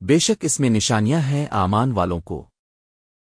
بے شک اس میں نشانیاں ہیں آمان والوں کو۔